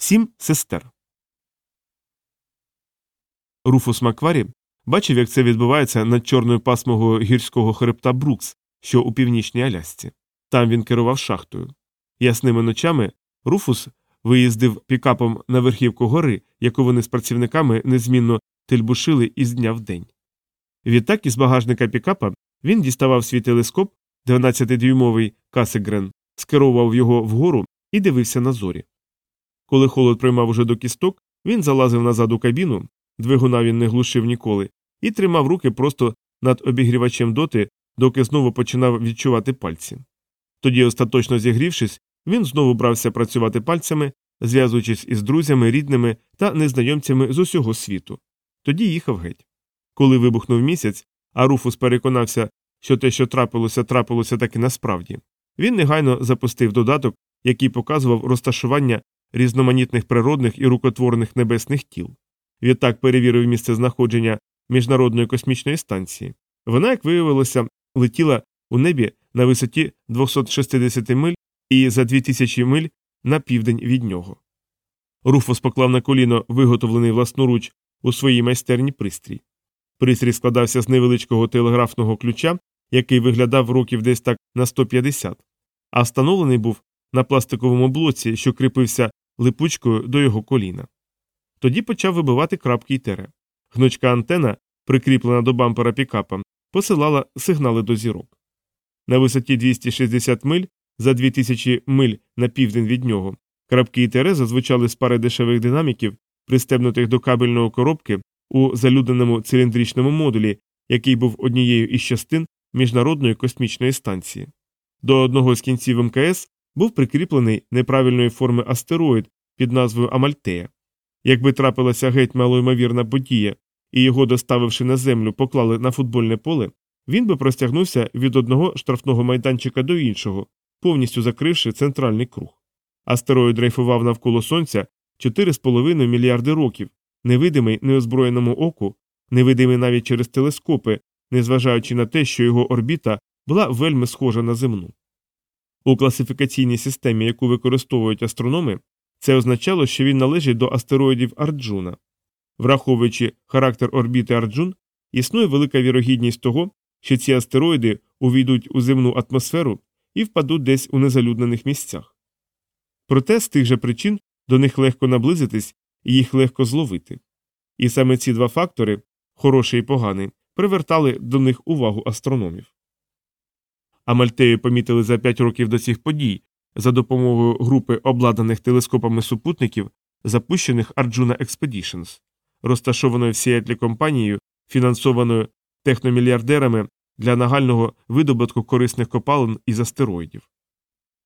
Сім сестер. Руфус Макварі бачив, як це відбувається над чорною пасмогою гірського хребта Брукс, що у північній Алясці. Там він керував шахтою. Ясними ночами Руфус виїздив пікапом на верхівку гори, яку вони з працівниками незмінно тельбушили із дня в день. Відтак із багажника пікапа він діставав свій телескоп, 12-дюймовий Касегрен, скеровував його вгору і дивився на зорі. Коли холод приймав уже до кісток, він залазив назад у кабіну, двигуна він не глушив ніколи, і тримав руки просто над обігрівачем доти, доки знову починав відчувати пальці. Тоді, остаточно зігрівшись, він знову брався працювати пальцями, зв'язуючись із друзями, рідними та незнайомцями з усього світу. Тоді їхав геть. Коли вибухнув місяць, а Руфус переконався, що те, що трапилося, трапилося таки насправді, він негайно запустив додаток, який показував розташування різноманітних природних і рукотворних небесних тіл. Відтак перевірив місце знаходження міжнародної космічної станції. Вона, як виявилося, летіла у небі на висоті 260 миль і за 2000 миль на південь від нього. Руфус поклав на коліно виготовлений власноруч у своїй майстерні пристрій. Пристрій складався з невеличкого телеграфного ключа, який виглядав років десь так на 150, а встановлений був на пластиковому блоці, що кріпився липучкою до його коліна. Тоді почав вибивати крапки й тере. Гнучка антена, прикріплена до бампера пікапа, посилала сигнали до зірок. На висоті 260 миль за 2000 миль на південь від нього крапки і тере зазвучали з пари дешевих динаміків, пристебнутих до кабельної коробки у залюдненому циліндричному модулі, який був однією із частин міжнародної космічної станції. До одного з кінців МКС був прикріплений неправильної форми астероїд під назвою Амальтея. Якби трапилася геть малоймовірна подія, і його, доставивши на землю, поклали на футбольне поле, він би простягнувся від одного штрафного майданчика до іншого, повністю закривши центральний круг. Астероїд дрейфував навколо Сонця 4,5 мільярди років, невидимий неозброєному оку, невидимий навіть через телескопи, незважаючи на те, що його орбіта була вельми схожа на земну. У класифікаційній системі, яку використовують астрономи, це означало, що він належить до астероїдів Арджуна. Враховуючи характер орбіти Арджун, існує велика вірогідність того, що ці астероїди увійдуть у земну атмосферу і впадуть десь у незалюднених місцях. Проте з тих же причин до них легко наблизитись і їх легко зловити. І саме ці два фактори, хороший і поганий, привертали до них увагу астрономів. Амальтею помітили за п'ять років до цих подій за допомогою групи обладнаних телескопами супутників, запущених Arjuna Expeditions, розташованою в Сіетлі компанією, фінансованою техномільярдерами для нагального видобутку корисних копалин із астероїдів.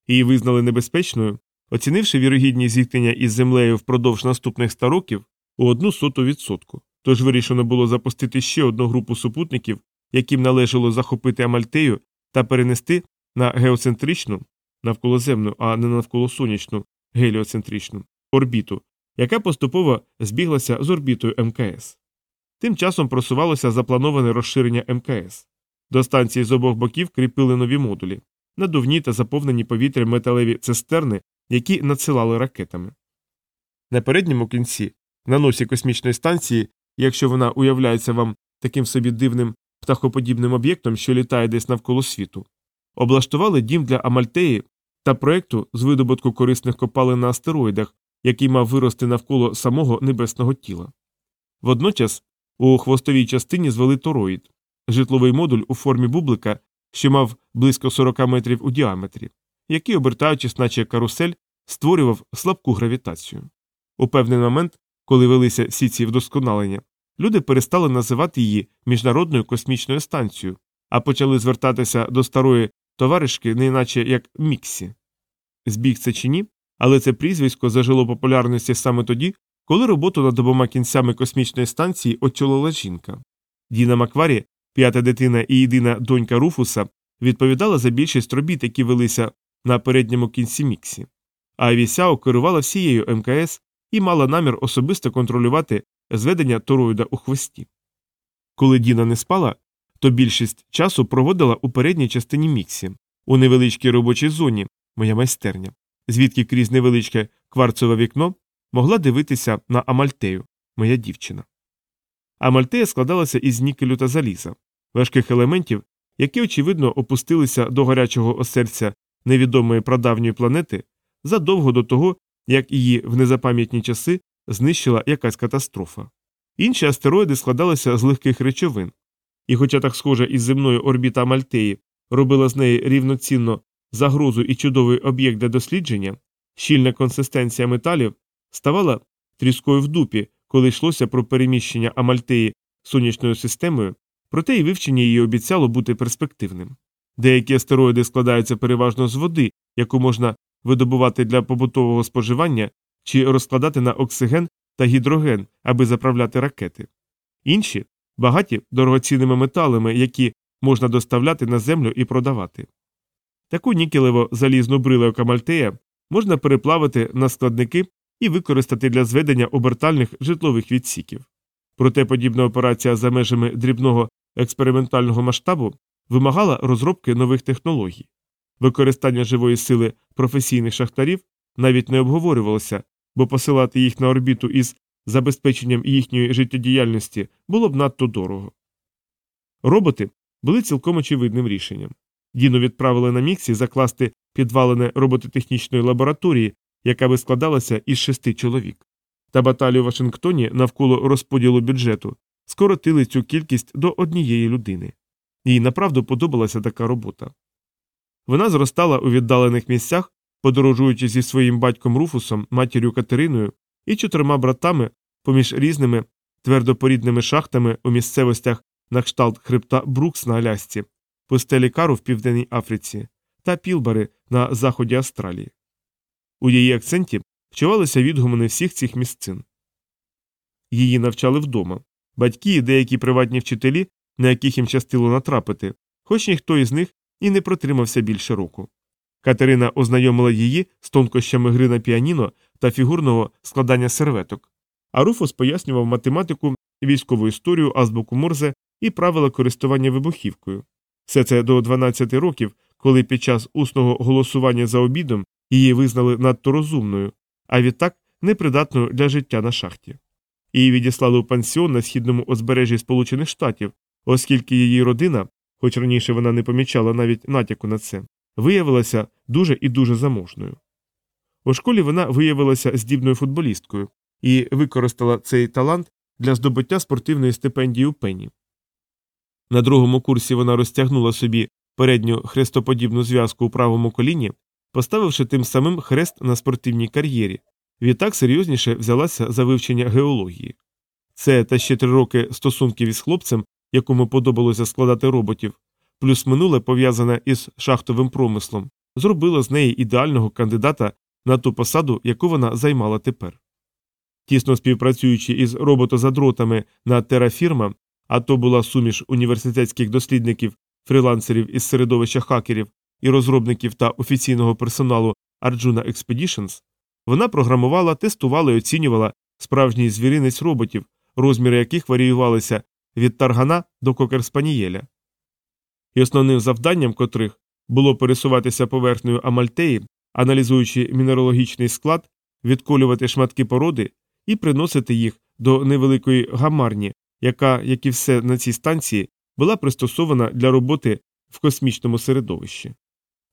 Її визнали небезпечною, оцінивши вірогідність зіткнення із землею впродовж наступних ста років у одну соту відсотку. Тож вирішено було запустити ще одну групу супутників, яким належало захопити Амальтею та перенести на геоцентричну, навколоземну, а не навколосонячну геліоцентричну орбіту, яка поступово збіглася з орбітою МКС. Тим часом просувалося заплановане розширення МКС. До станції з обох боків кріпили нові модулі, надувні та заповнені повітрям металеві цистерни, які надсилали ракетами. На передньому кінці, на носі космічної станції, якщо вона уявляється вам таким собі дивним птахоподібним об'єктом, що літає десь навколо світу, облаштували дім для Амальтеї та проекту з видобутку корисних копалин на астероїдах, який мав вирости навколо самого небесного тіла. Водночас у хвостовій частині звели тороїд, житловий модуль у формі бублика, що мав близько 40 метрів у діаметрі, який, обертаючись, наче карусель, створював слабку гравітацію. У певний момент, коли велися всі ці вдосконалення, люди перестали називати її міжнародною космічною станцією, а почали звертатися до старої товаришки, не іначе як Міксі. Збіг це чи ні, але це прізвисько зажило популярності саме тоді, коли роботу над обома кінцями космічної станції очолила жінка. Діна Макварі, п'ята дитина і єдина донька Руфуса, відповідала за більшість робіт, які велися на передньому кінці Міксі. А Вісяо керувала всією МКС і мала намір особисто контролювати зведення тороїда у хвості. Коли Діна не спала, то більшість часу проводила у передній частині Міксі, у невеличкій робочій зоні, моя майстерня, звідки крізь невеличке кварцеве вікно могла дивитися на Амальтею, моя дівчина. Амальтея складалася із нікелю та заліза, важких елементів, які, очевидно, опустилися до гарячого осерця невідомої прадавньої планети задовго до того, як її в незапам'ятні часи знищила якась катастрофа. Інші астероїди складалися з легких речовин, і, хоча так схожа із земною орбіта Мальтеї робила з неї рівноцінно загрозу і чудовий об'єкт для дослідження, щільна консистенція металів ставала тріскою в дупі, коли йшлося про переміщення Амальтеї сонячною системою, проте і вивчення її обіцяло бути перспективним. Деякі астероїди складаються переважно з води, яку можна видобувати для побутового споживання чи розкладати на оксиген та гідроген, аби заправляти ракети. Інші багаті дорогоцінними металами, які можна доставляти на землю і продавати. Таку нікелево залізну брилу Камальтея можна переплавити на складники і використати для зведення обертальних житлових відсіків. Проте подібна операція за межами дрібного експериментального масштабу вимагала розробки нових технологій. Використання живої сили професійних шахтарів навіть не обговорювалося, бо посилати їх на орбіту із забезпеченням їхньої життєдіяльності було б надто дорого. Роботи були цілком очевидним рішенням. Діну відправили на міксі закласти підвалене робототехнічної лабораторії, яка би складалася із шести чоловік. Та баталію у Вашингтоні навколо розподілу бюджету скоротили цю кількість до однієї людини. Їй направду подобалася така робота. Вона зростала у віддалених місцях, подорожуючи зі своїм батьком Руфусом, матір'ю Катериною і чотирма братами поміж різними твердопорідними шахтами у місцевостях на кшталт хребта Брукс на Алясці, пустелі Кару в Південній Африці та Пілбари на заході Австралії. У її акценті вчувалися відгумони всіх цих місцин. Її навчали вдома батьки і деякі приватні вчителі, на яких їм щастило натрапити, хоч ніхто із них і не протримався більше року. Катерина ознайомила її з тонкощами гри на піаніно та фігурного складання серветок, а Руфус пояснював математику, військову історію, азбуку Морзе і правила користування вибухівкою. Все це до 12 років, коли під час усного голосування за обідом її визнали надто розумною, а відтак непридатною для життя на шахті. Її відіслали у пансіон на східному узбережжі Сполучених Штатів, оскільки її родина, хоч раніше вона не помічала навіть натяку на це, виявилася дуже і дуже заможною. У школі вона виявилася здібною футболісткою і використала цей талант для здобуття спортивної стипендії у пені. На другому курсі вона розтягнула собі передню хрестоподібну зв'язку у правому коліні, поставивши тим самим хрест на спортивній кар'єрі, відтак серйозніше взялася за вивчення геології. Це та ще три роки стосунків із хлопцем, якому подобалося складати роботів, плюс минуле пов'язане із шахтовим промислом, зробило з неї ідеального кандидата на ту посаду, яку вона займала тепер. Тісно співпрацюючи із роботозадротами на терафірма, а то була суміш університетських дослідників, фрілансерів із середовища хакерів і розробників та офіційного персоналу Arjuna Expeditions, вона програмувала, тестувала і оцінювала справжній звіринець роботів, розміри яких варіювалися від таргана до кокерспанієля. І основним завданням котрих було пересуватися поверхнею Амальтеї, аналізуючи мінералогічний склад, відколювати шматки породи і приносити їх до невеликої гамарні, яка, як і все на цій станції, була пристосована для роботи в космічному середовищі.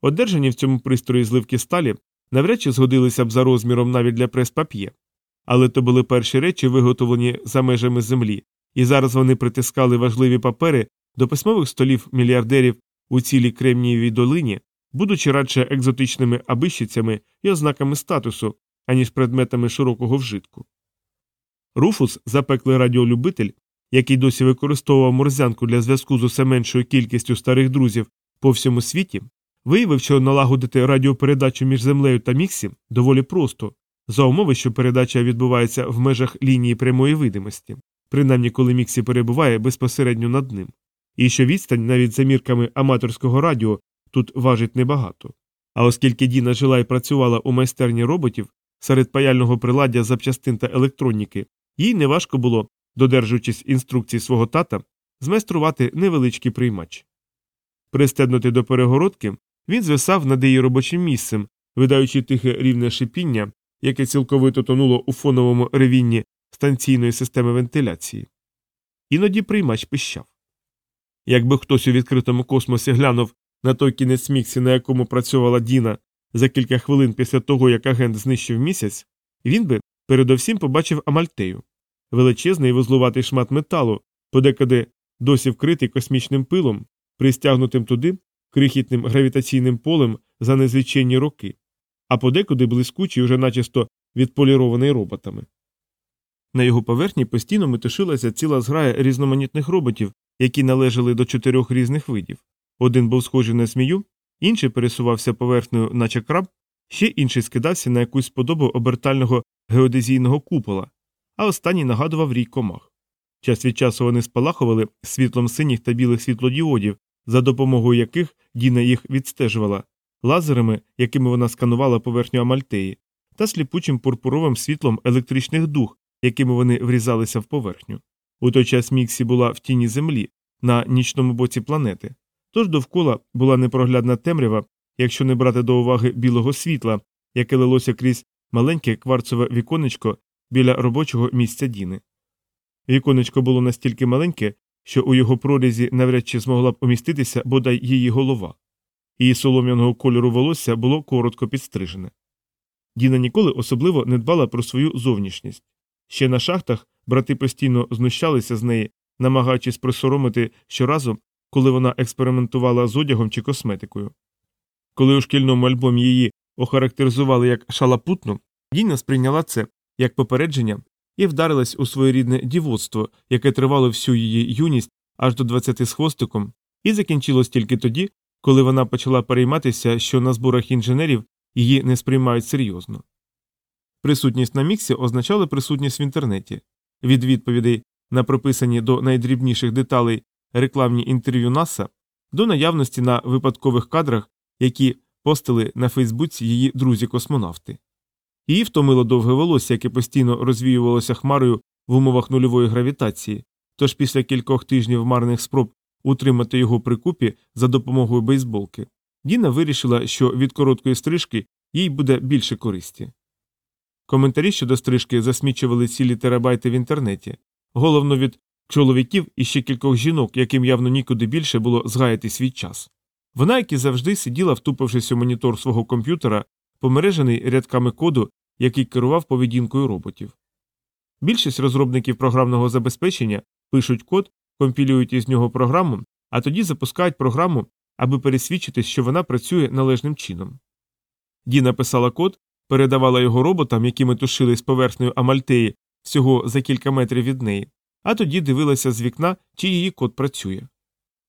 Одержані в цьому пристрої зливки сталі навряд чи згодилися б за розміром навіть для прес-пап'є, але то були перші речі, виготовлені за межами землі, і зараз вони притискали важливі папери до письмових столів мільярдерів у цілій Кремнієвій долині, будучи радше екзотичними абищицями і ознаками статусу, аніж предметами широкого вжитку. Руфус, запеклий радіолюбитель, який досі використовував морзянку для зв'язку з усе меншою кількістю старих друзів по всьому світі, виявив, що налагодити радіопередачу між землею та міксі доволі просто, за умови, що передача відбувається в межах лінії прямої видимості, принаймні коли міксі перебуває безпосередньо над ним, і що відстань навіть за мірками аматорського радіо тут важить небагато. А оскільки Діна жила і працювала у майстерні роботів серед паяльного приладдя запчастин та електроніки, їй неважко було, додержуючись інструкцій свого тата, змайструвати невеличкий приймач. Пристебнутий до перегородки, він звисав над її робочим місцем, видаючи тихе рівне шипіння, яке цілковито тонуло у фоновому ревінні станційної системи вентиляції. Іноді приймач пищав. Якби хтось у відкритому космосі глянув на той кінець міксі, на якому працювала Діна за кілька хвилин після того, як агент знищив місяць, він би передовсім побачив Амальтею величезний вузлуватий шмат металу, подекуди досі вкритий космічним пилом, пристягнутим туди крихітним гравітаційним полем за незвичайні роки, а подекуди блискучий, уже начисто відполірований роботами. На його поверхні постійно метушилася ціла зграя різноманітних роботів, які належали до чотирьох різних видів. Один був схожий на змію, інший пересувався поверхнею, наче краб, ще інший скидався на якусь подобу обертального геодезійного купола, а останній нагадував рій комах. Час від часу вони спалахували світлом синіх та білих світлодіодів, за допомогою яких Діна їх відстежувала, лазерами, якими вона сканувала поверхню Амальтеї, та сліпучим пурпуровим світлом електричних дух, якими вони врізалися в поверхню. У той час Міксі була в тіні землі на нічному боці планети, тож довкола була непроглядна темрява, якщо не брати до уваги білого світла, яке лилося крізь маленьке кварцеве віконечко біля робочого місця Діни. Віконечко було настільки маленьке, що у його прорізі навряд чи змогла б уміститися бодай її голова. Її солом'яного кольору волосся було коротко підстрижене. Діна ніколи особливо не дбала про свою зовнішність. Ще на шахтах брати постійно знущалися з неї, намагаючись присоромити щоразу, коли вона експериментувала з одягом чи косметикою. Коли у шкільному альбомі її охарактеризували як шалапутну, Діна сприйняла це як попередження і вдарилась у своєрідне дівоцтво, яке тривало всю її юність аж до 20 з хвостиком, і закінчилось тільки тоді, коли вона почала перейматися, що на зборах інженерів її не сприймають серйозно. Присутність на міксі означала присутність в інтернеті. Від відповідей на прописані до найдрібніших деталей рекламні інтерв'ю НАСА до наявності на випадкових кадрах, які постили на Фейсбуці її друзі-космонавти. Її втомило довге волосся, яке постійно розвіювалося хмарою в умовах нульової гравітації, тож після кількох тижнів марних спроб утримати його при купі за допомогою бейсболки, Діна вирішила, що від короткої стрижки їй буде більше користі. Коментарі щодо стрижки засмічували цілі терабайти в інтернеті, головно від чоловіків і ще кількох жінок, яким явно нікуди більше було згаяти свій час. Вона, як і завжди, сиділа, втупившись у монітор свого комп'ютера, помережений рядками коду, який керував поведінкою роботів. Більшість розробників програмного забезпечення пишуть код, компілюють із нього програму, а тоді запускають програму, аби пересвідчитись, що вона працює належним чином. Діна писала код, передавала його роботам, які метушили з поверхнею Амальтеї всього за кілька метрів від неї, а тоді дивилася з вікна, чи її код працює.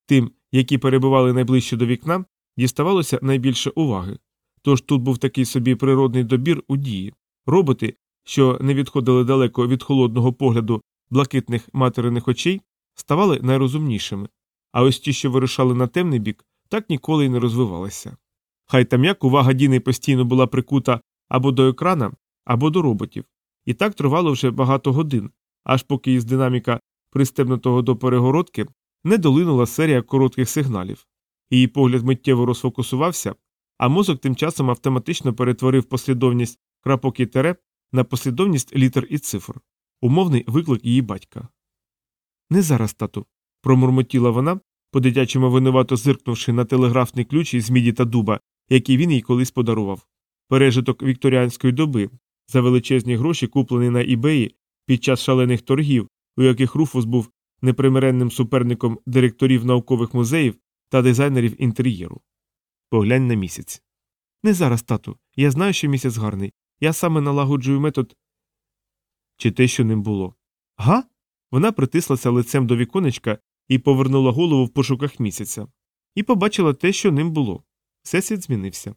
Тим, які перебували найближче до вікна, діставалося найбільше уваги. Тож тут був такий собі природний добір у дії роботи, що не відходили далеко від холодного погляду блакитних материних очей, ставали найрозумнішими, а ось ті, що вирушали на темний бік, так ніколи й не розвивалися. Хай там як увага Діни постійно була прикута або до екрана, або до роботів, і так тривало вже багато годин, аж поки із динаміка, пристебнутого до перегородки, не долинула серія коротких сигналів. Її погляд миттєво розфокусувався, а мозок тим часом автоматично перетворив послідовність крапок і тере на послідовність літер і цифр, умовний виклик її батька. Не зараз, тату, промурмотіла вона, по дитячому винувато зиркнувши на телеграфний ключ із міді та дуба, який він їй колись подарував. Пережиток вікторіанської доби за величезні гроші, куплений на ібеї під час шалених торгів, у яких Руфус був непримиренним суперником директорів наукових музеїв та дизайнерів інтер'єру. Поглянь на місяць. Не зараз, тату. Я знаю, що місяць гарний. Я саме налагоджую метод. Чи те, що ним було. Га? Вона притислася лицем до віконечка і повернула голову в пошуках місяця. І побачила те, що ним було. Всесвіт змінився.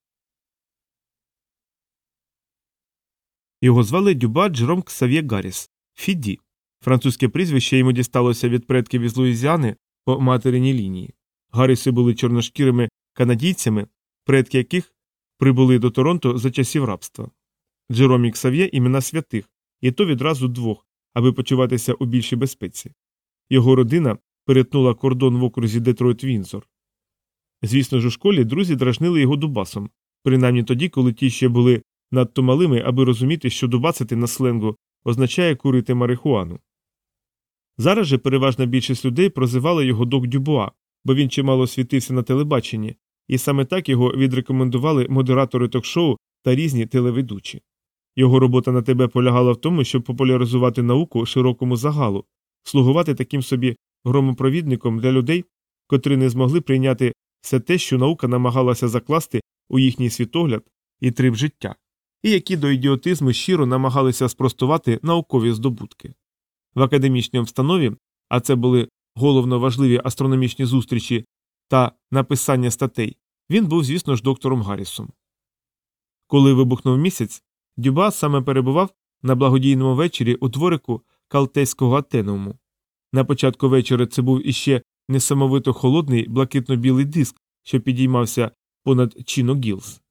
Його звали Дюба Джером Ксав'є Гарріс. Фіді. Французьке прізвище йому дісталося від предків із Луїзіани по материній лінії. Гарріси були чорношкірими канадійцями, предки яких прибули до Торонто за часів рабства. Джером і Ксав'є імена святих, і то відразу двох, аби почуватися у більшій безпеці. Його родина перетнула кордон в окрузі Детройт Вінзор. Звісно ж, у школі друзі дражнили його дубасом, принаймні тоді, коли ті ще були надто малими, аби розуміти, що дубацити на сленгу означає курити марихуану. Зараз же переважна більшість людей прозивали його док Дюбуа, бо він чимало світився на телебаченні, і саме так його відрекомендували модератори ток-шоу та різні телеведучі. Його робота на тебе полягала в тому, щоб популяризувати науку широкому загалу, слугувати таким собі громопровідником для людей, котрі не змогли прийняти все те, що наука намагалася закласти у їхній світогляд і триб життя, і які до ідіотизму щиро намагалися спростувати наукові здобутки. В академічній обстанові, а це були головно важливі астрономічні зустрічі та написання статей, він був, звісно ж, доктором Гаррісом. Коли вибухнув місяць, Дюба саме перебував на благодійному вечорі у дворику Калтейського атенуму. На початку вечора це був іще несамовито холодний блакитно-білий диск, що підіймався понад Чіно Гілз.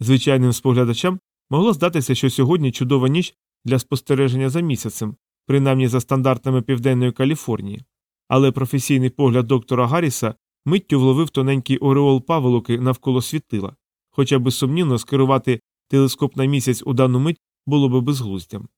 Звичайним споглядачам могло здатися, що сьогодні чудова ніч для спостереження за місяцем, принаймні за стандартами Південної Каліфорнії, але професійний погляд доктора Гарріса миттю вловив тоненький ореол паволоки навколо світила, хоча безсумнівно скерувати телескоп на місяць у дану мить було би безглуздям.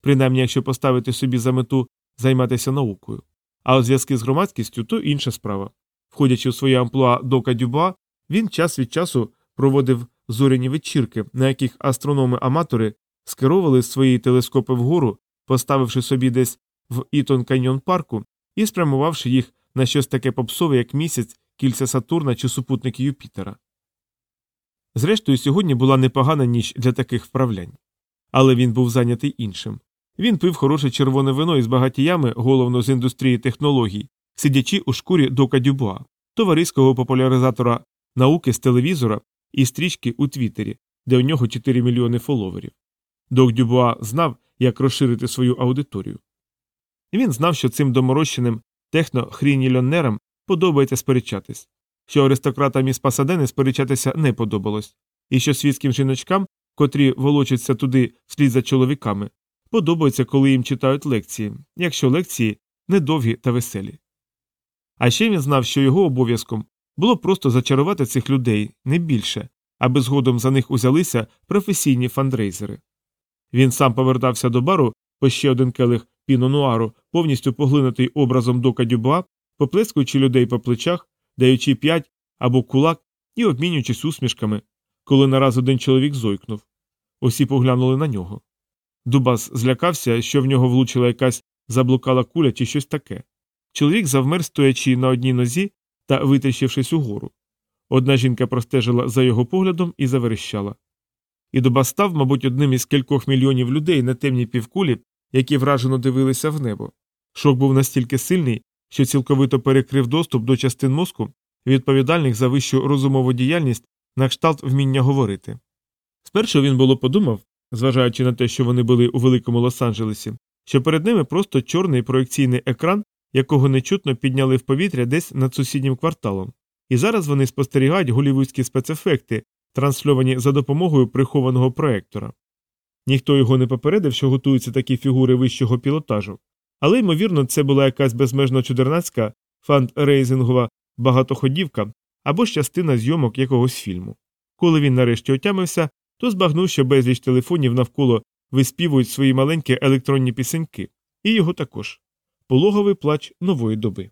Принаймні, якщо поставити собі за мету займатися наукою. А от зв'язки з громадськістю то інша справа. Входячи у своє амплуа дока Дюба, він час від часу проводив зоряні вечірки, на яких астрономи-аматори скеровували свої телескопи вгору, поставивши собі десь в Ітон Каньйон парку і спрямувавши їх на щось таке попсове, як місяць, кільця Сатурна чи супутники Юпітера. Зрештою, сьогодні була непогана ніч для таких вправлянь. Але він був зайнятий іншим. Він пив хороше червоне вино із багатіями, головно з індустрії технологій, сидячи у шкурі Дока Дюбуа, товариського популяризатора науки з телевізора і стрічки у Твіттері, де у нього 4 мільйони фоловерів. Док Дюбуа знав, як розширити свою аудиторію. Він знав, що цим доморощеним технохрінільонерам подобається сперечатись, що аристократам із Пасадени сперечатися не подобалось, і що світським жіночкам, котрі волочаться туди вслід за чоловіками, подобається, коли їм читають лекції, якщо лекції недовгі та веселі. А ще він знав, що його обов'язком було просто зачарувати цих людей не більше, аби згодом за них узялися професійні фандрейзери. Він сам повертався до бару по ще один келих піно-нуару, повністю поглинутий образом дока Дюбуа, поплескуючи людей по плечах, даючи п'ять або кулак і обмінюючись усмішками, коли нараз один чоловік зойкнув. Усі поглянули на нього. Дубас злякався, що в нього влучила якась заблукала куля чи щось таке. Чоловік завмер, стоячи на одній нозі та витріщившись угору. Одна жінка простежила за його поглядом і заверещала. І Дубас став, мабуть, одним із кількох мільйонів людей на темній півкулі, які вражено дивилися в небо. Шок був настільки сильний, що цілковито перекрив доступ до частин мозку, відповідальних за вищу розумову діяльність на кшталт вміння говорити. Спершу він було подумав, зважаючи на те, що вони були у великому Лос-Анджелесі, що перед ними просто чорний проекційний екран, якого нечутно підняли в повітря десь над сусіднім кварталом, і зараз вони спостерігають голівудські спецефекти, трансльовані за допомогою прихованого проектора. Ніхто його не попередив, що готуються такі фігури вищого пілотажу, але, ймовірно, це була якась безмежно чудернацька фандрейзингова багатоходівка або ж частина зйомок якогось фільму. Коли він нарешті отямився, то збагнув, що безліч телефонів навколо виспівують свої маленькі електронні пісеньки, і його також пологовий плач нової доби.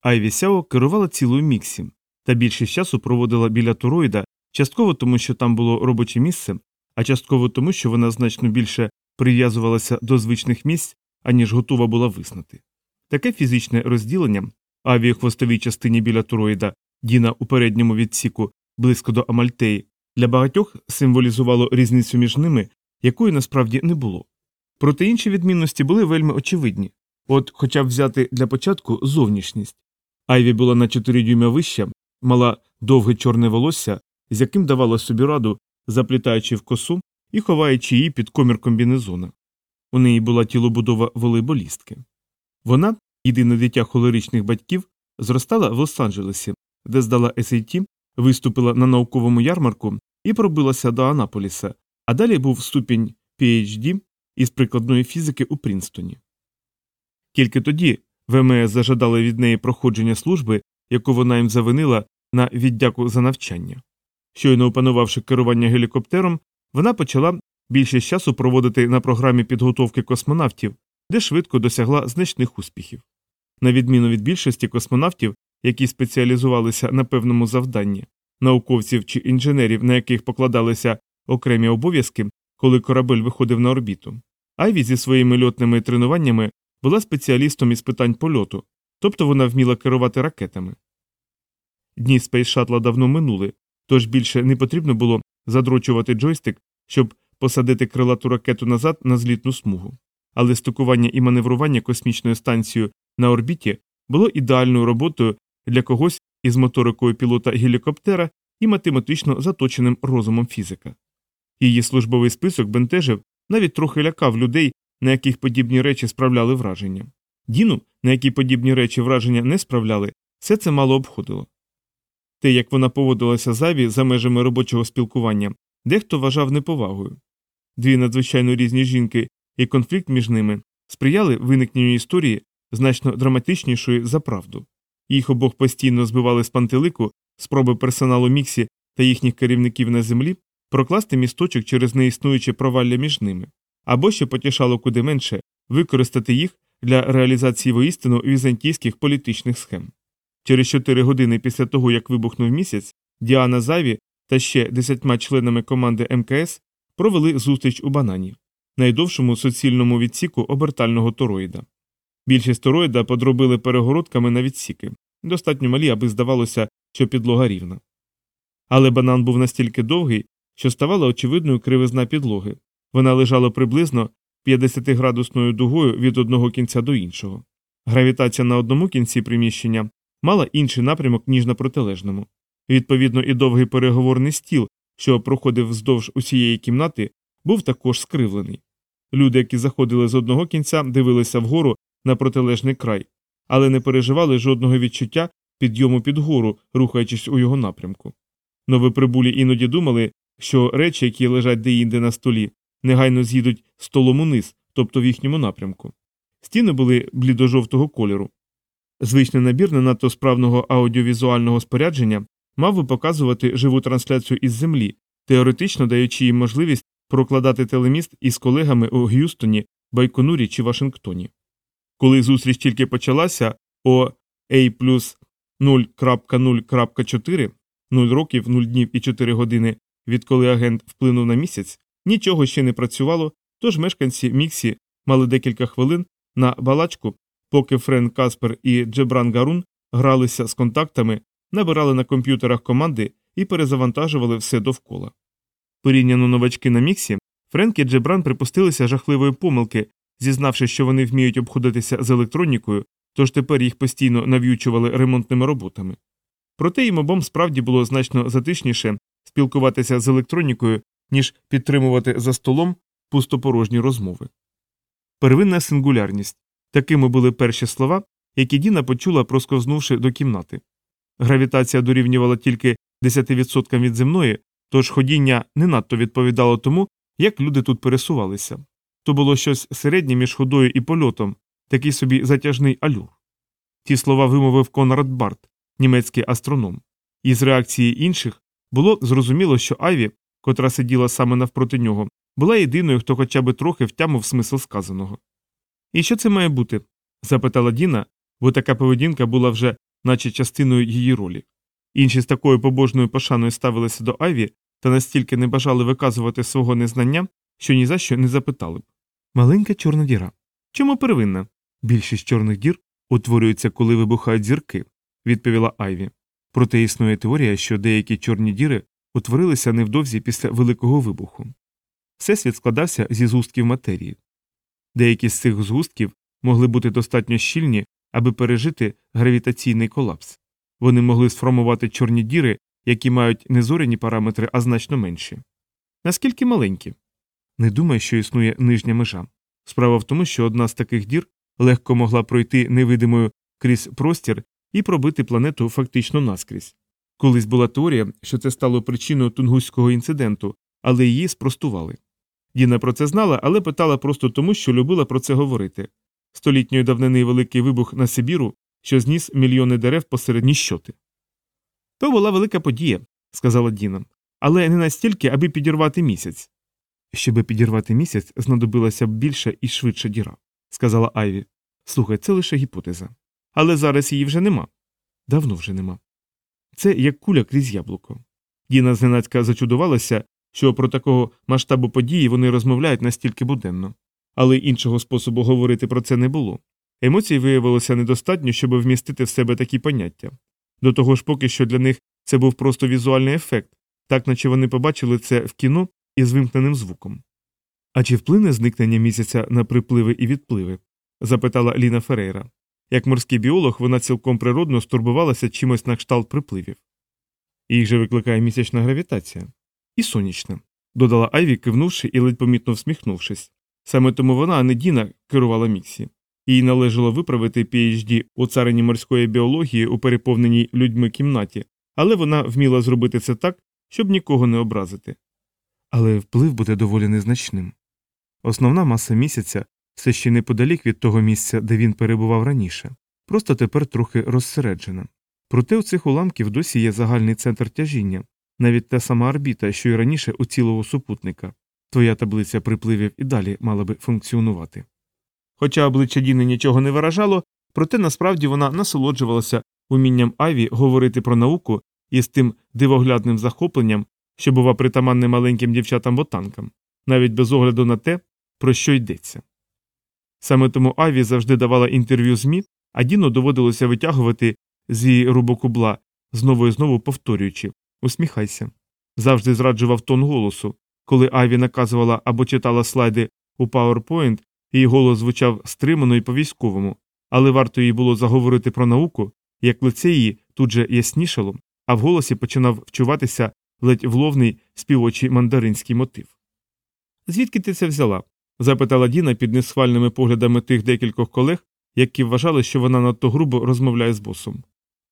Айві Сяо керувала цілою міксі, та більшість часу проводила біля туроїда, частково тому, що там було робоче місце, а частково тому, що вона значно більше прив'язувалася до звичних місць, аніж готова була виснати. Таке фізичне розділення аві у хвостовій частині біля туроїда, Діна у передньому відсіку близько до Амальтеї, для багатьох символізувало різницю між ними, якої насправді не було. Проте інші відмінності були вельми очевидні от хоча б взяти для початку зовнішність. Айві була на 4 дюйма вища, мала довге чорне волосся, з яким давала собі раду, заплітаючи в косу і ховаючи її під комір комбінезона. У неї була тілобудова волейболістки. Вона, єдине дитя холеричних батьків, зростала в Лос-Анджелесі, де здала SAT, виступила на науковому ярмарку і пробилася до Анаполіса, а далі був ступінь PHD із прикладної фізики у Прінстоні. Тільки тоді ВМС зажадали від неї проходження служби, яку вона їм завинила на віддяку за навчання. Щойно опанувавши керування гелікоптером, вона почала більшість часу проводити на програмі підготовки космонавтів, де швидко досягла значних успіхів. На відміну від більшості космонавтів, які спеціалізувалися на певному завданні, науковців чи інженерів, на яких покладалися окремі обов'язки, коли корабель виходив на орбіту. Айві зі своїми льотними тренуваннями була спеціалістом із питань польоту, тобто вона вміла керувати ракетами. Дні спейс-шатла давно минули, тож більше не потрібно було задрочувати джойстик, щоб посадити крилату ракету назад на злітну смугу. Але стикування і маневрування космічною станцією на орбіті було ідеальною роботою для когось із моторикою пілота гелікоптера і математично заточеним розумом фізика. Її службовий список бентежив, навіть трохи лякав людей, на яких подібні речі справляли враження. Діну, на які подібні речі враження не справляли, все це мало обходило. Те, як вона поводилася зайві за межами робочого спілкування, дехто вважав неповагою. Дві надзвичайно різні жінки і конфлікт між ними сприяли виникненню історії значно драматичнішої за правду. Їх обох постійно збивали з пантелику спроби персоналу Міксі та їхніх керівників на землі прокласти місточок через неіснуюче провалля між ними, або що потішало куди менше використати їх для реалізації воістину візантійських політичних схем. Через чотири години після того, як вибухнув місяць, Діана Заві та ще десятьма членами команди МКС провели зустріч у банані, найдовшому суцільному відсіку обертального тороїда. Більшість тороїда подробили перегородками на відсіки, достатньо малі, аби здавалося, що підлога рівна. Але банан був настільки довгий, що ставала очевидною кривизна підлоги. Вона лежала приблизно 50-градусною дугою від одного кінця до іншого. Гравітація на одному кінці приміщення мала інший напрямок, ніж на протилежному. Відповідно, і довгий переговорний стіл, що проходив вздовж усієї кімнати, був також скривлений. Люди, які заходили з одного кінця, дивилися вгору на протилежний край, але не переживали жодного відчуття підйому під гору, рухаючись у його напрямку. Новоприбулі іноді думали, що речі, які лежать деінде на столі, негайно з'їдуть столом униз, тобто в їхньому напрямку. Стіни були блідо-жовтого кольору. Звичний набір не надто справного аудіовізуального спорядження мав би показувати живу трансляцію із землі, теоретично даючи їм можливість прокладати телеміст із колегами у Г'юстоні, Байконурі чи Вашингтоні. Коли зустріч тільки почалася о A плюс 0.0.4 0 років, 0 днів і 4 години, відколи агент вплинув на місяць, нічого ще не працювало, тож мешканці Міксі мали декілька хвилин на балачку, поки Френк Каспер і Джебран Гарун гралися з контактами, набирали на комп'ютерах команди і перезавантажували все довкола. Порівняно новачки на Міксі, Френк і Джебран припустилися жахливої помилки, зізнавши, що вони вміють обходитися з електронікою, тож тепер їх постійно нав'ючували ремонтними роботами. Проте їм обом справді було значно затишніше спілкуватися з електронікою, ніж підтримувати за столом пустопорожні розмови. Первинна сингулярність такими були перші слова, які Діна почула, просковзнувши до кімнати. Гравітація дорівнювала тільки 10% від земної, тож ходіння не надто відповідало тому, як люди тут пересувалися. То було щось середнє між ходою і польотом, такий собі затяжний алюр. Ті слова вимовив Конрад Барт, німецький астроном. Із реакції інших було зрозуміло, що Айві, котра сиділа саме навпроти нього, була єдиною, хто хоча б трохи втямив смисл сказаного. І що це має бути? запитала Діна, бо така поведінка була вже, наче частиною її ролі. Інші з такою побожною пошаною ставилися до Айві та настільки не бажали виказувати свого незнання, що ні за що не запитали б. Маленька чорна діра. Чому первинна? Більшість чорних дір утворюються, коли вибухають зірки, відповіла Айві. Проте існує теорія, що деякі чорні діри утворилися невдовзі після Великого вибуху. Всесвіт складався зі згустків матерії. Деякі з цих згустків могли бути достатньо щільні, аби пережити гравітаційний колапс. Вони могли сформувати чорні діри, які мають не зоряні параметри, а значно менші. Наскільки маленькі? Не думаю, що існує нижня межа. Справа в тому, що одна з таких дір легко могла пройти невидимою крізь простір і пробити планету фактично наскрізь. Колись була теорія, що це стало причиною тунгуського інциденту, але її спростували. Діна про це знала, але питала просто тому, що любила про це говорити. Столітньої давнини великий вибух на Сибіру, що зніс мільйони дерев посеред ніщоти. То була велика подія, сказала Діна. але не настільки, аби підірвати місяць. Щоби підірвати місяць, знадобилася б більша і швидша діра, сказала Айві. Слухай, це лише гіпотеза. Але зараз її вже нема. Давно вже нема. Це як куля крізь яблуко. Діна зненацька зачудувалася, що про такого масштабу події вони розмовляють настільки буденно. Але іншого способу говорити про це не було. Емоцій виявилося недостатньо, щоб вмістити в себе такі поняття. До того ж, поки що для них це був просто візуальний ефект, так наче вони побачили це в кіно із вимкненим звуком. А чи вплине зникнення місяця на припливи і відпливи? запитала Ліна Ферейра. Як морський біолог, вона цілком природно стурбувалася чимось на кшталт припливів. Їх же викликає місячна гравітація. І сонячна, додала Айві, кивнувши і ледь помітно всміхнувшись. Саме тому вона, а не Діна, керувала Міксі. Їй належало виправити PHD у царині морської біології у переповненій людьми кімнаті, але вона вміла зробити це так, щоб нікого не образити. Але вплив буде доволі незначним. Основна маса місяця все ще неподалік від того місця, де він перебував раніше, просто тепер трохи розсереджена. Проте у цих уламків досі є загальний центр тяжіння, навіть та сама орбіта, що й раніше у цілого супутника. Твоя таблиця припливів і далі мала би функціонувати. Хоча обличчя Діни нічого не виражало, проте насправді вона насолоджувалася умінням Айві говорити про науку із тим дивоглядним захопленням, що бува притаманне маленьким дівчатам ботанкам, навіть без огляду на те, про що йдеться. Саме тому Айві завжди давала інтерв'ю ЗМІ, а Діну доводилося витягувати з її грубокубла, знову і знову повторюючи усміхайся. Завжди зраджував тон голосу. Коли Айві наказувала або читала слайди у PowerPoint, її голос звучав стримано і по військовому, але варто їй було заговорити про науку, як лице її тут же яснішало, а в голосі починав вчуватися ледь вловний співочий мандаринський мотив. Звідки ти це взяла? Запитала Діна під несхвальними поглядами тих декількох колег, які вважали, що вона надто грубо розмовляє з босом.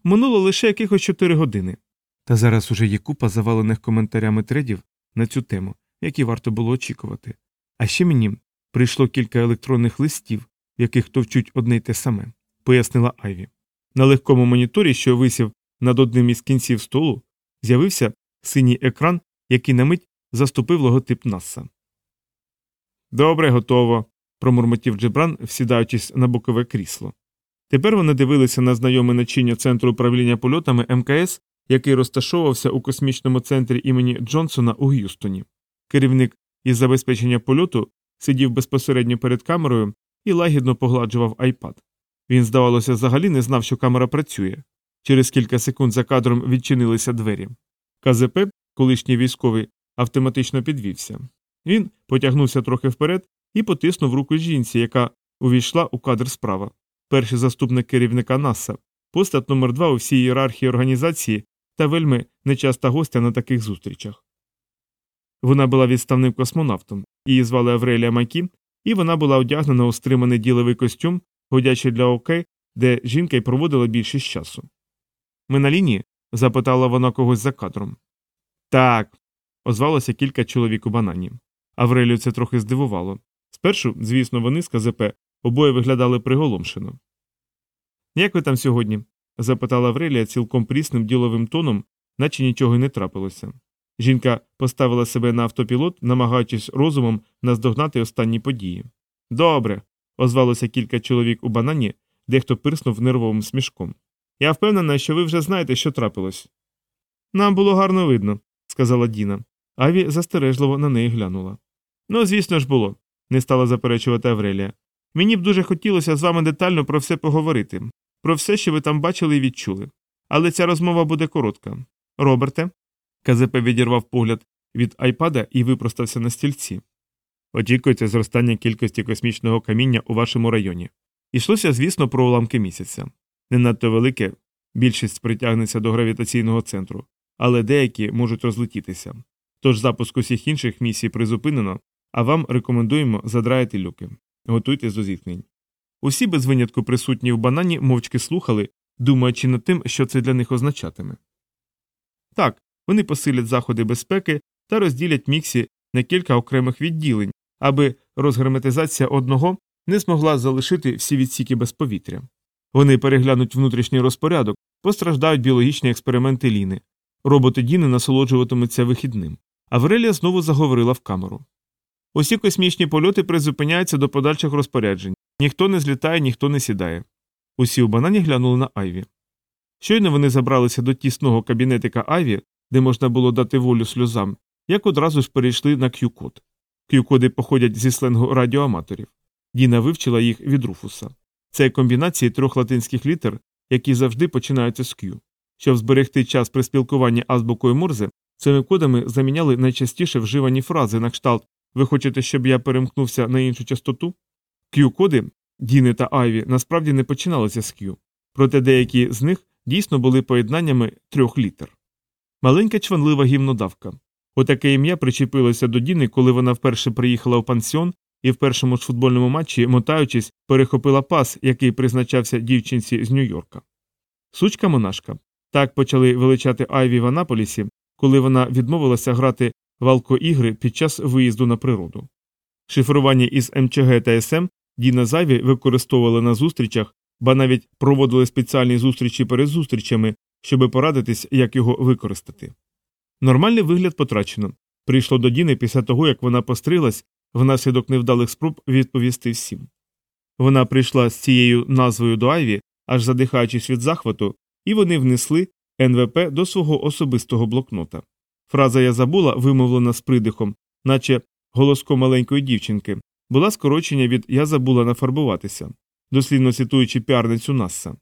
Минуло лише якихось чотири години. Та зараз уже є купа завалених коментарями тредів на цю тему, які варто було очікувати. А ще мені прийшло кілька електронних листів, в яких товчуть одне й те саме, пояснила Айві. На легкому моніторі, що висів над одним із кінців столу, з'явився синій екран, який на мить заступив логотип НАСА. Добре, готово. промурмотів Джебран, всідаючись на бокове крісло. Тепер вони дивилися на знайоме начиння центру управління польотами МКС, який розташовувався у космічному центрі імені Джонсона у Г'юстоні. Керівник із забезпечення польоту сидів безпосередньо перед камерою і лагідно погладжував айпад. Він, здавалося, взагалі не знав, що камера працює. Через кілька секунд за кадром відчинилися двері. КЗП, колишній військовий, автоматично підвівся. Він потягнувся трохи вперед і потиснув руку жінці, яка увійшла у кадр справа. Перший заступник керівника НАСА, постать номер два у всій ієрархії організації та вельми нечаста гостя на таких зустрічах. Вона була відставним космонавтом, її звали Аврелія Макі, і вона була одягнена у стриманий діловий костюм, годячий для ОК, де жінка й проводила більшість часу. Ми на лінії? запитала вона когось за кадром. Так. озвалося кілька чоловік у банані. Аврелію це трохи здивувало. Спершу, звісно, вони з КЗП обоє виглядали приголомшено. Як ви там сьогодні? запитала Аврелія цілком прісним діловим тоном, наче нічого й не трапилося. Жінка поставила себе на автопілот, намагаючись розумом наздогнати останні події. Добре. озвалося кілька чоловік у банані, дехто пирснув нервовим смішком. Я впевнена, що ви вже знаєте, що трапилось. Нам було гарно видно, сказала Діна. Аві застережливо на неї глянула. Ну, звісно ж, було, не стала заперечувати Аврелія. Мені б дуже хотілося з вами детально про все поговорити, про все, що ви там бачили і відчули. Але ця розмова буде коротка. Роберте. КЗП відірвав погляд від айпада і випростався на стільці. Очікується зростання кількості космічного каміння у вашому районі. Ішлося, звісно, про уламки місяця. Не надто велике, більшість притягнеться до гравітаційного центру, але деякі можуть розлетітися. Тож запуск усіх інших місій призупинено, а вам рекомендуємо задраїти люки. Готуйтесь до зіткнень. Усі без винятку присутні в банані мовчки слухали, думаючи над тим, що це для них означатиме. Так, вони посилять заходи безпеки та розділять міксі на кілька окремих відділень, аби розгерметизація одного не змогла залишити всі відсіки без повітря. Вони переглянуть внутрішній розпорядок, постраждають біологічні експерименти ліни, Роботи Діни насолоджуватимуться вихідним. Аврелія знову заговорила в камеру. Усі космічні польоти призупиняються до подальших розпоряджень. Ніхто не злітає, ніхто не сідає. Усі у банані глянули на Айві. Щойно вони забралися до тісного кабінетика Айві, де можна було дати волю сльозам, як одразу ж перейшли на Q-код. Q-коди походять зі сленгу радіоаматорів. Діна вивчила їх від Руфуса. Це комбінації трьох латинських літер, які завжди починаються з Q. Щоб зберегти час при спілкуванні азбукою Морзе, цими кодами заміняли найчастіше вживані фрази на кшталт Ви хочете, щоб я перемкнувся на іншу частоту? Q-коди Діни та Айві насправді не починалися з Q, проте деякі з них дійсно були поєднаннями трьох літер. Маленька чванлива гімнодавка. Отаке ім'я причепилося до Діни, коли вона вперше приїхала в пансіон і в першому ж футбольному матчі, мотаючись, перехопила пас, який призначався дівчинці з Нью-Йорка. Сучка монашка. Так почали величати Айві в Анаполісі, коли вона відмовилася грати в алкоігри під час виїзду на природу. Шифрування із МЧГ та СМ Діна Зайві використовували на зустрічах, ба навіть проводили спеціальні зустрічі перед зустрічами, щоби порадитись, як його використати. Нормальний вигляд потрачено. Прийшло до Діни після того, як вона пострилась внаслідок невдалих спроб відповісти всім. Вона прийшла з цією назвою до Айві, аж задихаючись від захвату, і вони внесли НВП до свого особистого блокнота. Фраза я забула, вимовлена з придихом, наче голоско маленької дівчинки, була скорочення від Я забула нафарбуватися, дослідно цитуючи піарницю Насса.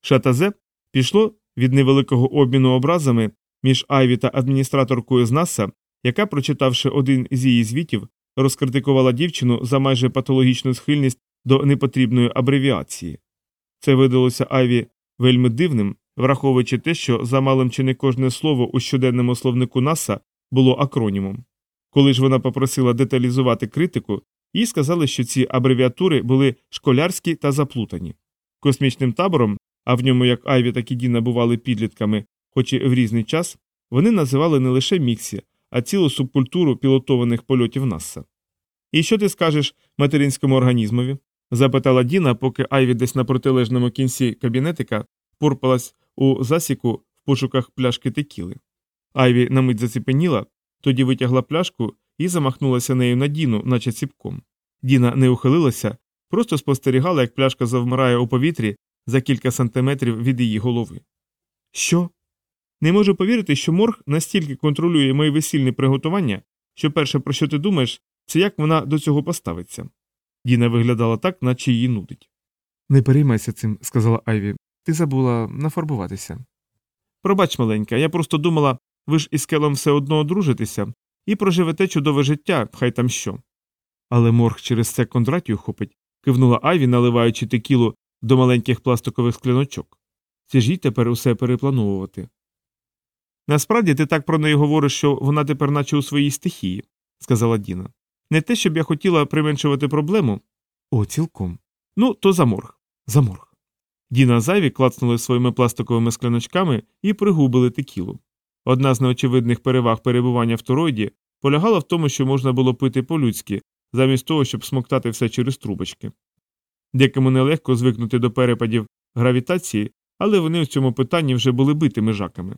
Шатазе пішло від невеликого обміну образами між Айві та адміністраторкою з Насса, яка, прочитавши один з її звітів, розкритикувала дівчину за майже патологічну схильність до непотрібної абревіації. Це видалося Айві вельми дивним, враховуючи те, що за малим чи не кожне слово у щоденному словнику НАСА було акронімом. Коли ж вона попросила деталізувати критику, їй сказали, що ці абревіатури були школярські та заплутані. Космічним табором, а в ньому як Айві, так і Діна бували підлітками, хоч і в різний час, вони називали не лише міксі, а цілу субкультуру пілотованих польотів НАСА. І що ти скажеш материнському організмові? запитала Діна, поки Айві десь на протилежному кінці кабінетика порпалась у засіку в пошуках пляшки текіли. Айві на мить заціпеніла, тоді витягла пляшку і замахнулася нею на Діну, наче ціпком. Діна не ухилилася, просто спостерігала, як пляшка завмирає у повітрі за кілька сантиметрів від її голови. Що? Не можу повірити, що морг настільки контролює мої весільні приготування, що перше, про що ти думаєш, це як вона до цього поставиться. Діна виглядала так, наче її нудить. Не переймайся цим, сказала Айві. Ти забула нафарбуватися. Пробач, маленька, я просто думала, ви ж із келом все одно одружитеся і проживете чудове життя, хай там що. Але морг через це кондратію хопить, кивнула Айві, наливаючи текілу до маленьких пластикових скляночок. Це ж їй тепер усе переплановувати. Насправді ти так про неї говориш, що вона тепер наче у своїй стихії, сказала Діна. Не те, щоб я хотіла применшувати проблему. О, цілком. Ну, то заморг. Заморг. Діна зайві клацнули своїми пластиковими скляночками і пригубили текілу. Одна з неочевидних переваг перебування в тороїді полягала в тому, що можна було пити по-людськи, замість того, щоб смоктати все через трубочки. Декому нелегко звикнути до перепадів гравітації, але вони в цьому питанні вже були битими жаками.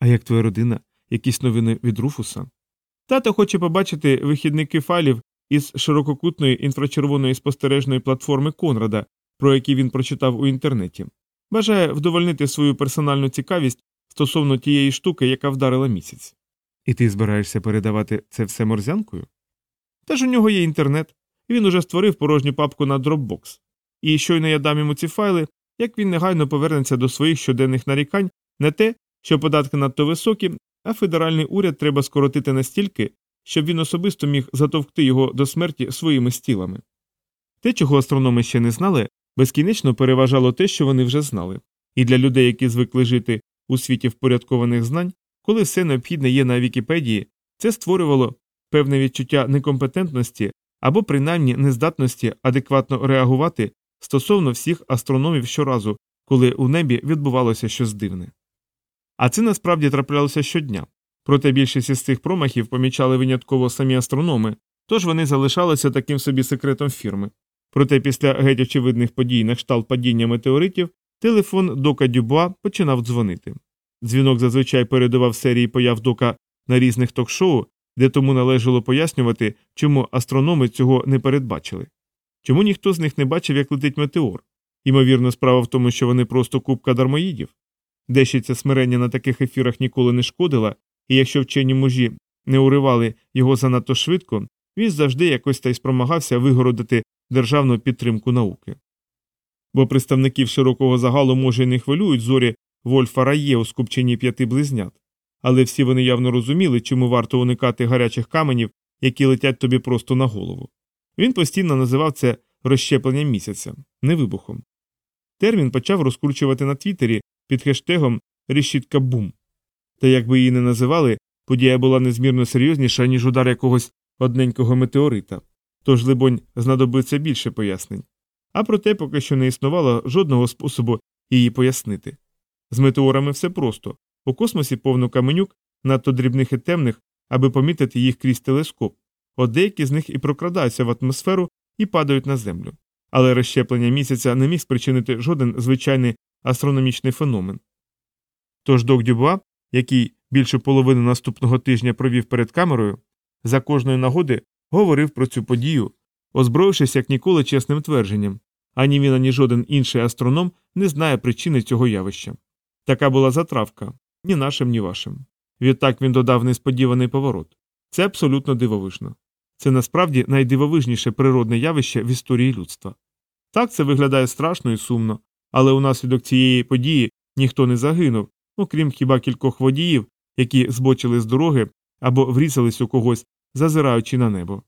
А як твоя родина? Якісь новини від Руфуса? Тато хоче побачити вихідники файлів із ширококутної інфрачервоної спостережної платформи Конрада, про які він прочитав у інтернеті. Бажає вдовольнити свою персональну цікавість стосовно тієї штуки, яка вдарила місяць. І ти збираєшся передавати це все морзянкою? Та ж у нього є інтернет, він уже створив порожню папку на Dropbox. І щойно я дам йому ці файли, як він негайно повернеться до своїх щоденних нарікань на те, що податки надто високі, а федеральний уряд треба скоротити настільки, щоб він особисто міг затовкти його до смерті своїми стілами. Те, чого астрономи ще не знали, безкінечно переважало те, що вони вже знали, і для людей, які звикли жити у світі впорядкованих знань, коли все необхідне є на Вікіпедії, це створювало певне відчуття некомпетентності або принаймні нездатності адекватно реагувати стосовно всіх астрономів щоразу, коли у небі відбувалося щось дивне. А це насправді траплялося щодня. Проте більшість із цих промахів помічали винятково самі астрономи, тож вони залишалися таким собі секретом фірми. Проте після геть очевидних подій на кшталт падіння метеоритів телефон Дока Дюбуа починав дзвонити. Дзвінок зазвичай передавав серії появ дока на різних ток-шоу, де тому належало пояснювати, чому астрономи цього не передбачили. Чому ніхто з них не бачив, як летить метеор? Ймовірно, справа в тому, що вони просто купка дармоїдів. Дещо це смирення на таких ефірах ніколи не шкодило, і якщо вчені мужі не уривали його занадто швидко, він завжди якось та й спромагався вигородити державну підтримку науки. Бо представників широкого загалу може й не хвилюють зорі Вольфа Рає у скупченні п'яти близнят, але всі вони явно розуміли, чому варто уникати гарячих каменів, які летять тобі просто на голову. Він постійно називав це розщепленням місяця, не вибухом. Термін почав розкручувати на Твіттері під хештегом Решітка Бум. Та якби її не називали, подія була незмірно серйозніша, ніж удар якогось одненького метеорита, тож, либонь, знадобиться більше пояснень. А проте поки що не існувало жодного способу її пояснити. З метеорами все просто у космосі повно каменюк, надто дрібних і темних, аби помітити їх крізь телескоп, от деякі з них і прокрадаються в атмосферу і падають на землю. Але розщеплення місяця не міг спричинити жоден звичайний астрономічний феномен. Тож док Дюбуа, який більшу половину наступного тижня провів перед камерою, за кожної нагоди говорив про цю подію, озброївшись як ніколи чесним твердженням ані він, ані жоден інший астроном не знає причини цього явища. Така була затравка ні нашим, ні вашим. Відтак він додав несподіваний поворот. Це абсолютно дивовижно. Це насправді найдивовижніше природне явище в історії людства. Так це виглядає страшно і сумно, але унаслідок цієї події ніхто не загинув, окрім хіба кількох водіїв, які збочили з дороги або врізались у когось, зазираючи на небо.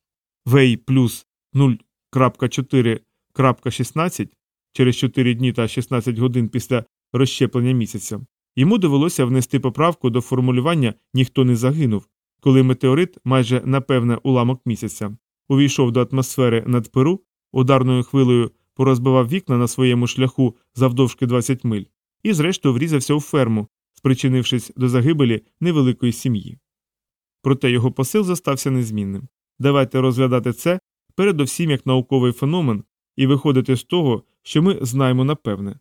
Вей плюс 0.4.16 через 4 дні та 16 годин після розщеплення місяця йому довелося внести поправку до формулювання ніхто не загинув, коли метеорит, майже напевне уламок місяця, увійшов до атмосфери над Перу, ударною хвилею порозбивав вікна на своєму шляху завдовжки 20 миль, і, зрештою, врізався у ферму, спричинившись до загибелі невеликої сім'ї. Проте його посил зостався незмінним. Давайте розглядати це передовсім як науковий феномен і виходити з того, що ми знаємо напевне.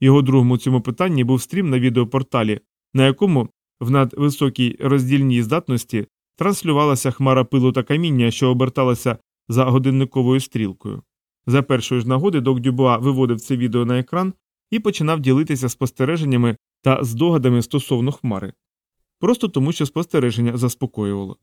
Його другом у цьому питанні був стрім на відеопорталі, на якому в надвисокій роздільній здатності транслювалася хмара пилу та каміння, що оберталася за годинниковою стрілкою. За першої ж нагоди док Дюбуа виводив це відео на екран і починав ділитися спостереженнями та здогадами стосовно хмари. Просто тому, що спостереження заспокоювало.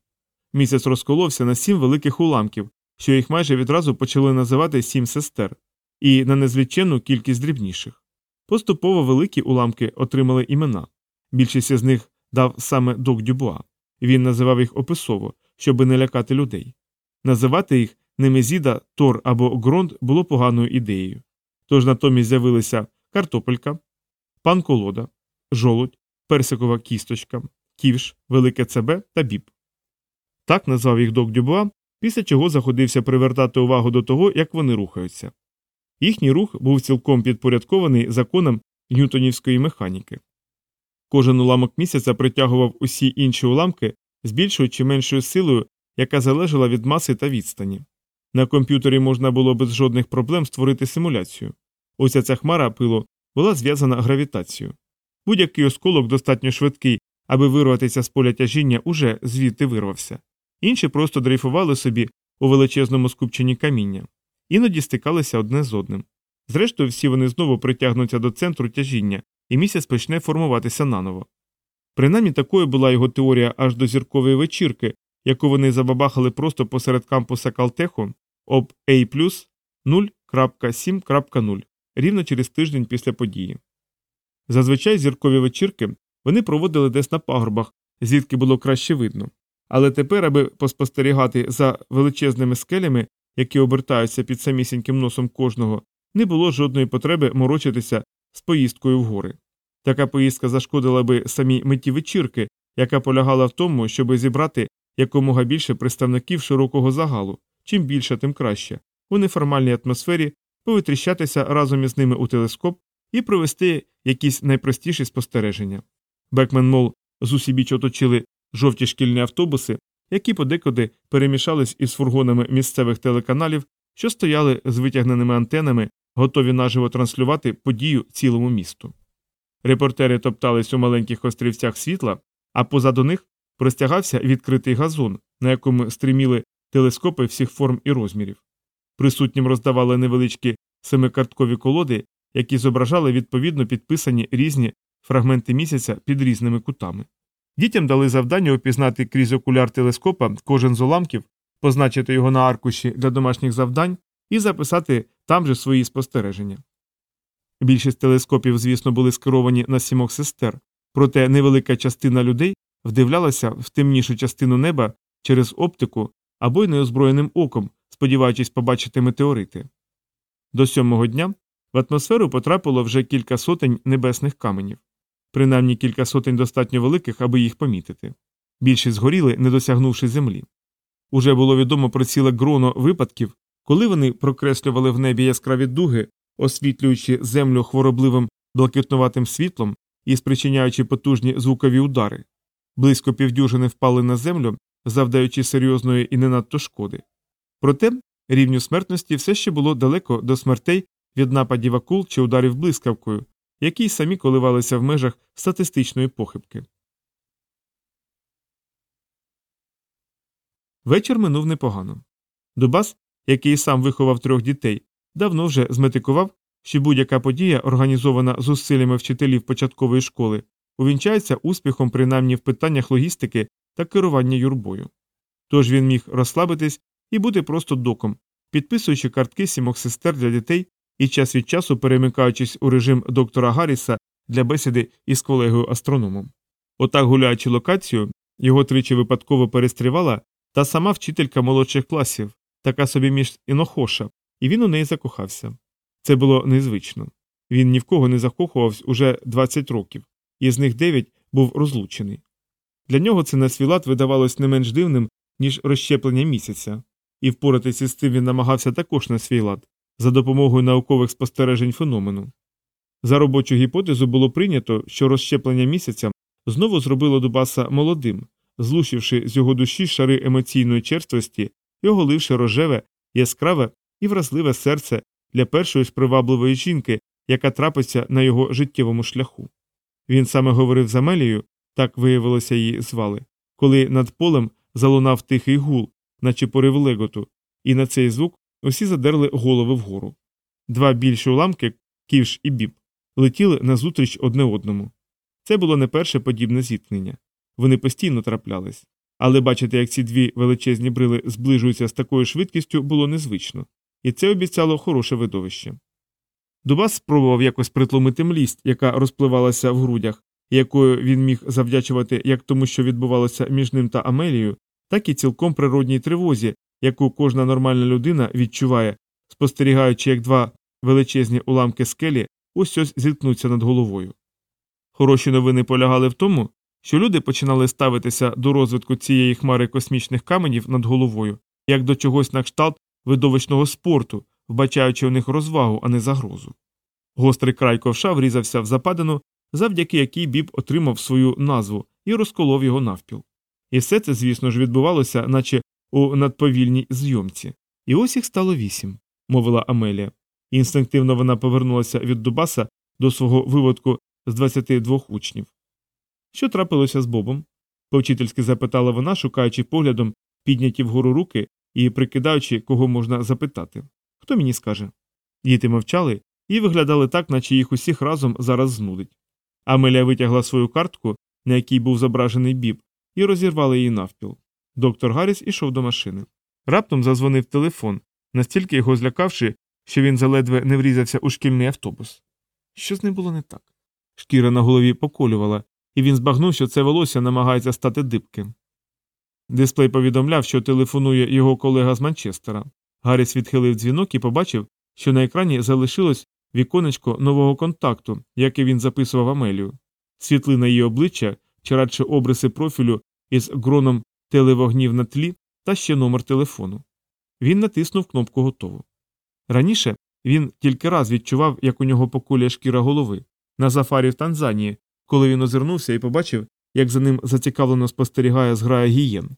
Місяць розколовся на сім великих уламків, що їх майже відразу почали називати сім сестер, і на незліченну кількість дрібніших. Поступово великі уламки отримали імена. Більшість із них дав саме док Дюбуа. Він називав їх описово, щоби не лякати людей. Називати їх Немезіда, Тор або Гронт було поганою ідеєю. Тож натомість з'явилися картопелька, панколода, жолудь, персикова кісточка, ківш, велике ЦБ та біб. Так назвав їх док Дюбуа, після чого заходився привертати увагу до того, як вони рухаються. Їхній рух був цілком підпорядкований законам ньютонівської механіки. Кожен уламок місяця притягував усі інші уламки з більшою чи меншою силою, яка залежала від маси та відстані. На комп'ютері можна було без жодних проблем створити симуляцію. Ось ця хмара пилу була зв'язана гравітацією. Будь-який осколок достатньо швидкий, аби вирватися з поля тяжіння, уже звідти вирвався. Інші просто дрейфували собі у величезному скупченні каміння, іноді стикалися одне з одним. Зрештою, всі вони знову притягнуться до центру тяжіння, і місяць почне формуватися наново. Принаймні такою була його теорія аж до зіркової вечірки, яку вони забабахали просто посеред кампуса Калтеху об A 0.7.0 рівно через тиждень після події. Зазвичай зіркові вечірки вони проводили десь на пагорбах, звідки було краще видно. Але тепер, аби поспостерігати за величезними скелями, які обертаються під самісіньким носом кожного, не було жодної потреби морочитися з поїздкою в гори. Така поїздка зашкодила би самій меті вечірки, яка полягала в тому, щоб зібрати якомога більше представників широкого загалу, чим більше, тим краще, у неформальній атмосфері повитріщатися разом із ними у телескоп і провести якісь найпростіші спостереження. Бекмен Мол з усібіч оточили жовті шкільні автобуси, які подекуди перемішались із фургонами місцевих телеканалів, що стояли з витягненими антенами, готові наживо транслювати подію цілому місту. Репортери топтались у маленьких острівцях світла, а позаду них простягався відкритий газон, на якому стриміли телескопи всіх форм і розмірів. Присутнім роздавали невеличкі семикарткові колоди, які зображали відповідно підписані різні фрагменти місяця під різними кутами. Дітям дали завдання опізнати крізь окуляр телескопа кожен з уламків, позначити його на аркуші для домашніх завдань і записати там же свої спостереження. Більшість телескопів, звісно, були скеровані на сімох сестер, проте невелика частина людей вдивлялася в темнішу частину неба через оптику або й неозброєним оком, сподіваючись побачити метеорити. До сьомого дня в атмосферу потрапило вже кілька сотень небесних каменів, принаймні кілька сотень достатньо великих, аби їх помітити. Більшість згоріли, не досягнувши землі. Уже було відомо про ціле гроно випадків, коли вони прокреслювали в небі яскраві дуги, освітлюючи землю хворобливим блакитнуватим світлом і спричиняючи потужні звукові удари. Близько півдюжини впали на землю, завдаючи серйозної і не надто шкоди. Проте рівню смертності все ще було далеко до смертей від нападів акул чи ударів блискавкою, які й самі коливалися в межах статистичної похибки. Вечір минув непогано. Дубас, який сам виховав трьох дітей, давно вже зметикував, що будь-яка подія, організована зусиллями вчителів початкової школи, увінчається успіхом принаймні в питаннях логістики та керування юрбою. Тож він міг розслабитись і бути просто доком, підписуючи картки сімох сестер для дітей і час від часу перемикаючись у режим доктора Гарріса для бесіди із колегою астрономом. Отак, гуляючи локацію, його тричі випадково перестрівала та сама вчителька молодших класів, така собі між інохоша, і він у неї закохався. Це було незвично. Він ні в кого не закохувався уже 20 років, із них 9 був розлучений. Для нього це на свій лад видавалось не менш дивним, ніж розщеплення місяця, і впоратися з цим він намагався також на свій лад, за допомогою наукових спостережень феномену. За робочу гіпотезу було прийнято, що розщеплення місяця знову зробило Дубаса молодим, злушивши з його душі шари емоційної черствості і оголивши рожеве, яскраве і вразливе серце для першої ж привабливої жінки, яка трапиться на його життєвому шляху. Він саме говорив з Амелією, так виявилося її звали, коли над полем залунав тихий гул, наче порив леготу, і на цей звук усі задерли голови вгору. Два більші уламки, ківш і біб, летіли назустріч одне одному. Це було не перше подібне зіткнення. Вони постійно траплялись. Але бачити, як ці дві величезні брили зближуються з такою швидкістю, було незвично, і це обіцяло хороше видовище. Дубас спробував якось притлумити млість, яка розпливалася в грудях, якою він міг завдячувати як тому, що відбувалося між ним та Амелією, так і цілком природній тривозі, яку кожна нормальна людина відчуває, спостерігаючи, як два величезні уламки скелі ось ось зіткнуться над головою. Хороші новини полягали в тому, що люди починали ставитися до розвитку цієї хмари космічних каменів над головою, як до чогось на кшталт видовищного спорту, вбачаючи у них розвагу, а не загрозу. Гострий край ковша врізався в западину, завдяки якій біб отримав свою назву і розколов його навпіл. І все це, звісно ж, відбувалося, наче у надповільній зйомці. І ось їх стало вісім, мовила Амелія. Інстинктивно вона повернулася від Дубаса до свого виводку з 22 учнів. Що трапилося з Бобом? повчительськи запитала вона, шукаючи поглядом підняті вгору руки і прикидаючи, кого можна запитати. Хто мені скаже? Діти мовчали і виглядали так, наче їх усіх разом зараз знудить. Амелія витягла свою картку, на якій був зображений біб, і розірвала її навпіл. Доктор Гарріс ішов до машини. Раптом зазвонив телефон, настільки його злякавши, що він заледве не врізався у шкільний автобус. Що з ним було не так? Шкіра на голові поколювала, і він збагнув, що це волосся намагається стати дибким. Дисплей повідомляв, що телефонує його колега з Манчестера. Гарріс відхилив дзвінок і побачив, що на екрані залишилось віконечко нового контакту, яке він записував Амелію, світлина її обличчя, чи радше обриси профілю із гроном телевогнів на тлі та ще номер телефону. Він натиснув кнопку готово. Раніше він тільки раз відчував, як у нього поколює шкіра голови на зафарі в Танзанії, коли він озирнувся і побачив, як за ним зацікавлено спостерігає зграя гієн.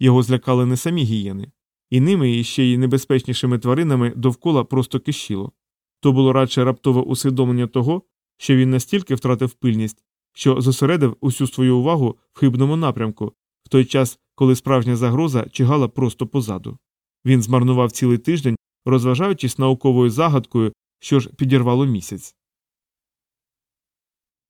Його злякали не самі гієни, і ними і ще й небезпечнішими тваринами довкола просто кишіло. То було радше раптове усвідомлення того, що він настільки втратив пильність, що зосередив усю свою увагу в хибному напрямку, в той час, коли справжня загроза чигала просто позаду. Він змарнував цілий тиждень, розважаючись науковою загадкою, що ж підірвало місяць.